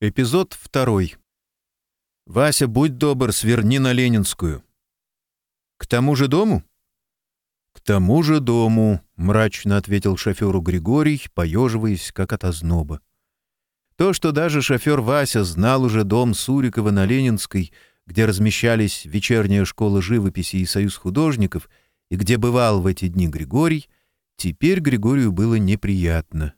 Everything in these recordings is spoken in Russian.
Эпизод второй. «Вася, будь добр, сверни на Ленинскую». «К тому же дому?» «К тому же дому», — мрачно ответил шоферу Григорий, поеживаясь, как от озноба. То, что даже шофер Вася знал уже дом Сурикова на Ленинской, где размещались вечерняя школа живописи и союз художников, и где бывал в эти дни Григорий, теперь Григорию было неприятно.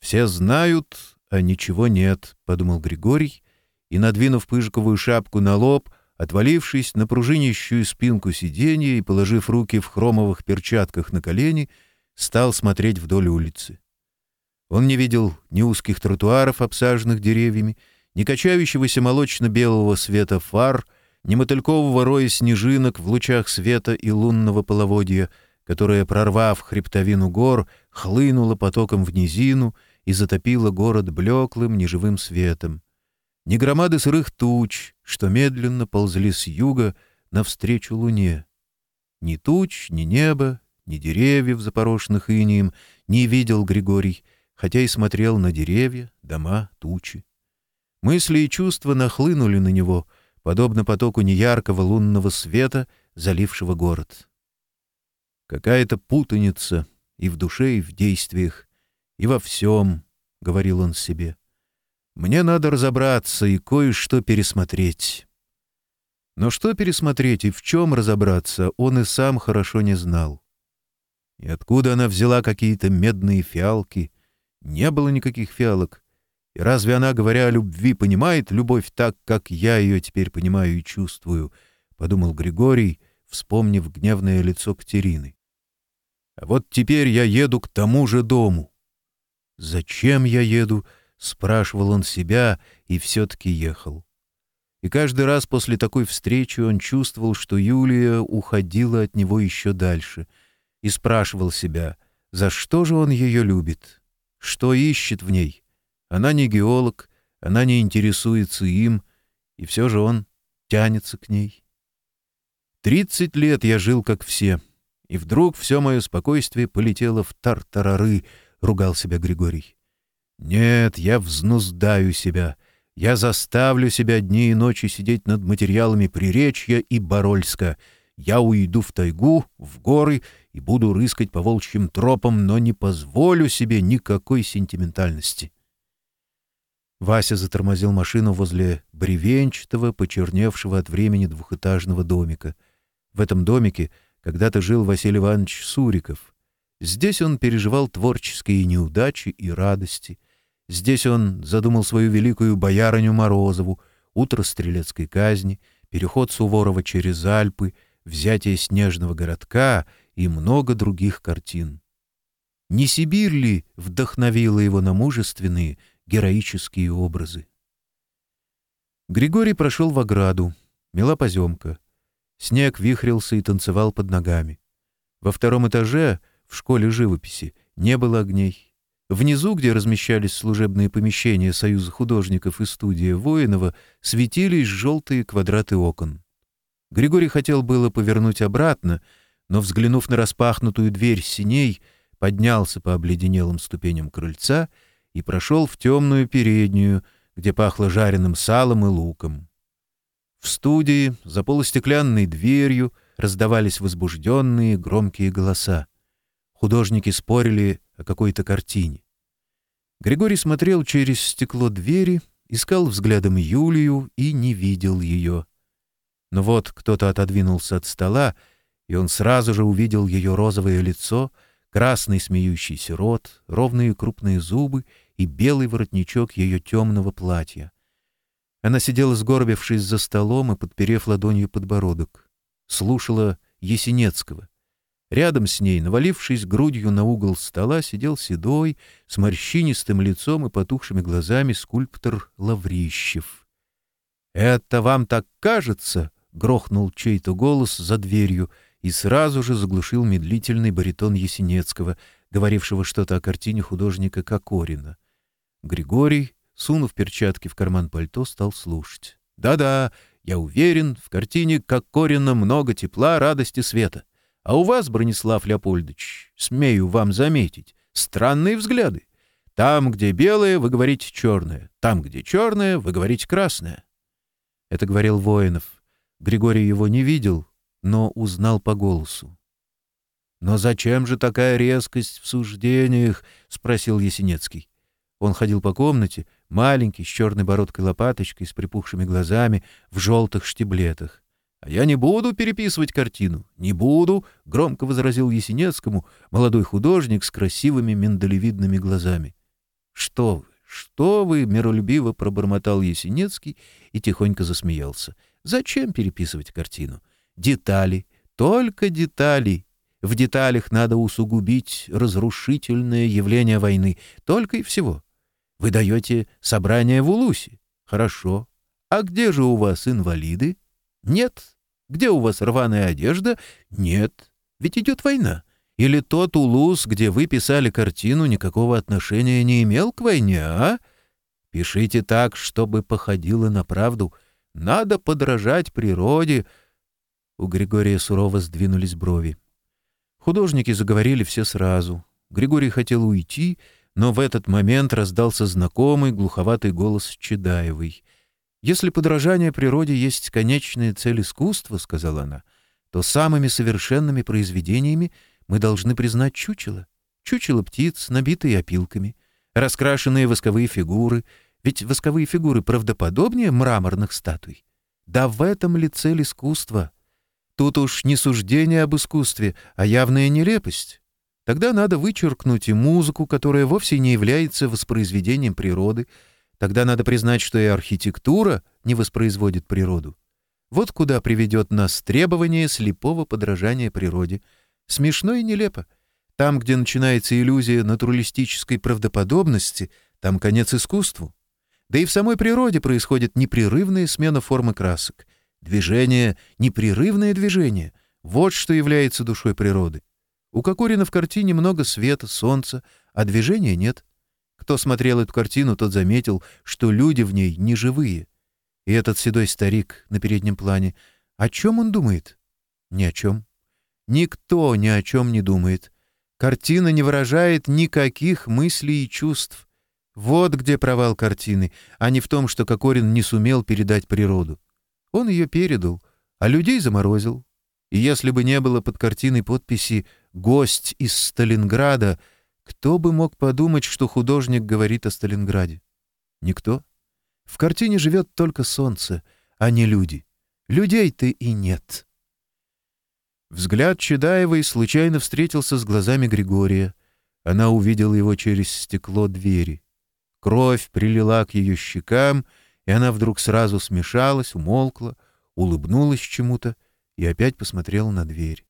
«Все знают, «А «Ничего нет», — подумал Григорий, и, надвинув пыжиковую шапку на лоб, отвалившись на пружинящую спинку сиденья и положив руки в хромовых перчатках на колени, стал смотреть вдоль улицы. Он не видел ни узких тротуаров, обсаженных деревьями, ни качающегося молочно-белого света фар, ни мотылькового роя снежинок в лучах света и лунного половодья, которое, прорвав хребтовину гор, хлынуло потоком в низину — и затопило город блеклым неживым светом. Ни громады сырых туч, что медленно ползли с юга навстречу луне. Ни туч, ни неба, ни деревьев, запорошенных инием, не видел Григорий, хотя и смотрел на деревья, дома, тучи. Мысли и чувства нахлынули на него, подобно потоку неяркого лунного света, залившего город. Какая-то путаница и в душе, и в действиях, и во всем, — говорил он себе. Мне надо разобраться и кое-что пересмотреть. Но что пересмотреть и в чем разобраться, он и сам хорошо не знал. И откуда она взяла какие-то медные фиалки? Не было никаких фиалок. И разве она, говоря о любви, понимает любовь так, как я ее теперь понимаю и чувствую? — подумал Григорий, вспомнив гневное лицо Катерины. А вот теперь я еду к тому же дому. «Зачем я еду?» — спрашивал он себя и все-таки ехал. И каждый раз после такой встречи он чувствовал, что Юлия уходила от него еще дальше, и спрашивал себя, за что же он ее любит, что ищет в ней. Она не геолог, она не интересуется им, и все же он тянется к ней. Тридцать лет я жил, как все, и вдруг все мое спокойствие полетело в тартарары —— ругал себя Григорий. «Нет, я взнуздаю себя. Я заставлю себя дни и ночи сидеть над материалами Приречья и барольска. Я уйду в тайгу, в горы и буду рыскать по волчьим тропам, но не позволю себе никакой сентиментальности». Вася затормозил машину возле бревенчатого, почерневшего от времени двухэтажного домика. В этом домике когда-то жил Василий Иванович Суриков — Здесь он переживал творческие неудачи и радости. Здесь он задумал свою великую боярыню Морозову, утро стрелецкой казни, переход Суворова через Альпы, взятие снежного городка и много других картин. Не Сибирь ли вдохновила его на мужественные, героические образы? Григорий прошел в ограду. Мела поземка. Снег вихрился и танцевал под ногами. Во втором этаже — в школе живописи не было огней. Внизу, где размещались служебные помещения Союза художников и студия Воинова, светились желтые квадраты окон. Григорий хотел было повернуть обратно, но, взглянув на распахнутую дверь синей, поднялся по обледенелым ступеням крыльца и прошел в темную переднюю, где пахло жареным салом и луком. В студии, за полустеклянной дверью, раздавались возбужденные громкие голоса. Художники спорили о какой-то картине. Григорий смотрел через стекло двери, искал взглядом Юлию и не видел ее. Но вот кто-то отодвинулся от стола, и он сразу же увидел ее розовое лицо, красный смеющийся рот, ровные крупные зубы и белый воротничок ее темного платья. Она сидела, сгорбившись за столом и подперев ладонью подбородок. Слушала Есенецкого — Рядом с ней, навалившись грудью на угол стола, сидел седой, с морщинистым лицом и потухшими глазами скульптор Лаврищев. «Это вам так кажется?» — грохнул чей-то голос за дверью и сразу же заглушил медлительный баритон Есенецкого, говорившего что-то о картине художника Кокорина. Григорий, сунув перчатки в карман пальто, стал слушать. «Да-да, я уверен, в картине Кокорина много тепла, радости, света». А у вас, Бронислав Леопольдович, смею вам заметить, странные взгляды. Там, где белое, вы говорите черное. Там, где черное, вы говорите красное. Это говорил Воинов. Григорий его не видел, но узнал по голосу. «Но зачем же такая резкость в суждениях?» — спросил Есенецкий. Он ходил по комнате, маленький, с черной бородкой лопаточкой, с припухшими глазами, в желтых штиблетах. А «Я не буду переписывать картину, не буду», — громко возразил Есенецкому молодой художник с красивыми миндалевидными глазами. «Что вы, что вы», — миролюбиво пробормотал Есенецкий и тихонько засмеялся. «Зачем переписывать картину? Детали, только детали. В деталях надо усугубить разрушительное явление войны, только и всего. Вы даете собрание в Улусе. Хорошо. А где же у вас инвалиды? Нет, где у вас рваная одежда? Нет. Ведь идет война. Или тот улус, где вы писали картину, никакого отношения не имел к войне, а? Пишите так, чтобы походило на правду. Надо подражать природе. У Григория сурово сдвинулись брови. Художники заговорили все сразу. Григорий хотел уйти, но в этот момент раздался знакомый глуховатый голос Чедаевой — «Если подражание природе есть конечная цель искусства, — сказала она, — то самыми совершенными произведениями мы должны признать чучело. Чучело птиц, набитые опилками, раскрашенные восковые фигуры, ведь восковые фигуры правдоподобнее мраморных статуй. Да в этом ли цель искусства? Тут уж не суждение об искусстве, а явная нелепость. Тогда надо вычеркнуть и музыку, которая вовсе не является воспроизведением природы, — Тогда надо признать, что и архитектура не воспроизводит природу. Вот куда приведет нас требование слепого подражания природе. Смешно и нелепо. Там, где начинается иллюзия натуралистической правдоподобности, там конец искусству. Да и в самой природе происходит непрерывная смена формы красок. Движение — непрерывное движение. Вот что является душой природы. У Кокорина в картине много света, солнца, а движения нет. Кто смотрел эту картину, тот заметил, что люди в ней не живые. И этот седой старик на переднем плане, о чем он думает? Ни о чем. Никто ни о чем не думает. Картина не выражает никаких мыслей и чувств. Вот где провал картины, а не в том, что Кокорин не сумел передать природу. Он ее передал, а людей заморозил. И если бы не было под картиной подписи «Гость из Сталинграда», кто бы мог подумать, что художник говорит о Сталинграде? Никто. В картине живет только солнце, а не люди. Людей-то и нет. Взгляд Чедаевой случайно встретился с глазами Григория. Она увидела его через стекло двери. Кровь прилила к ее щекам, и она вдруг сразу смешалась, умолкла, улыбнулась чему-то и опять посмотрела на дверь.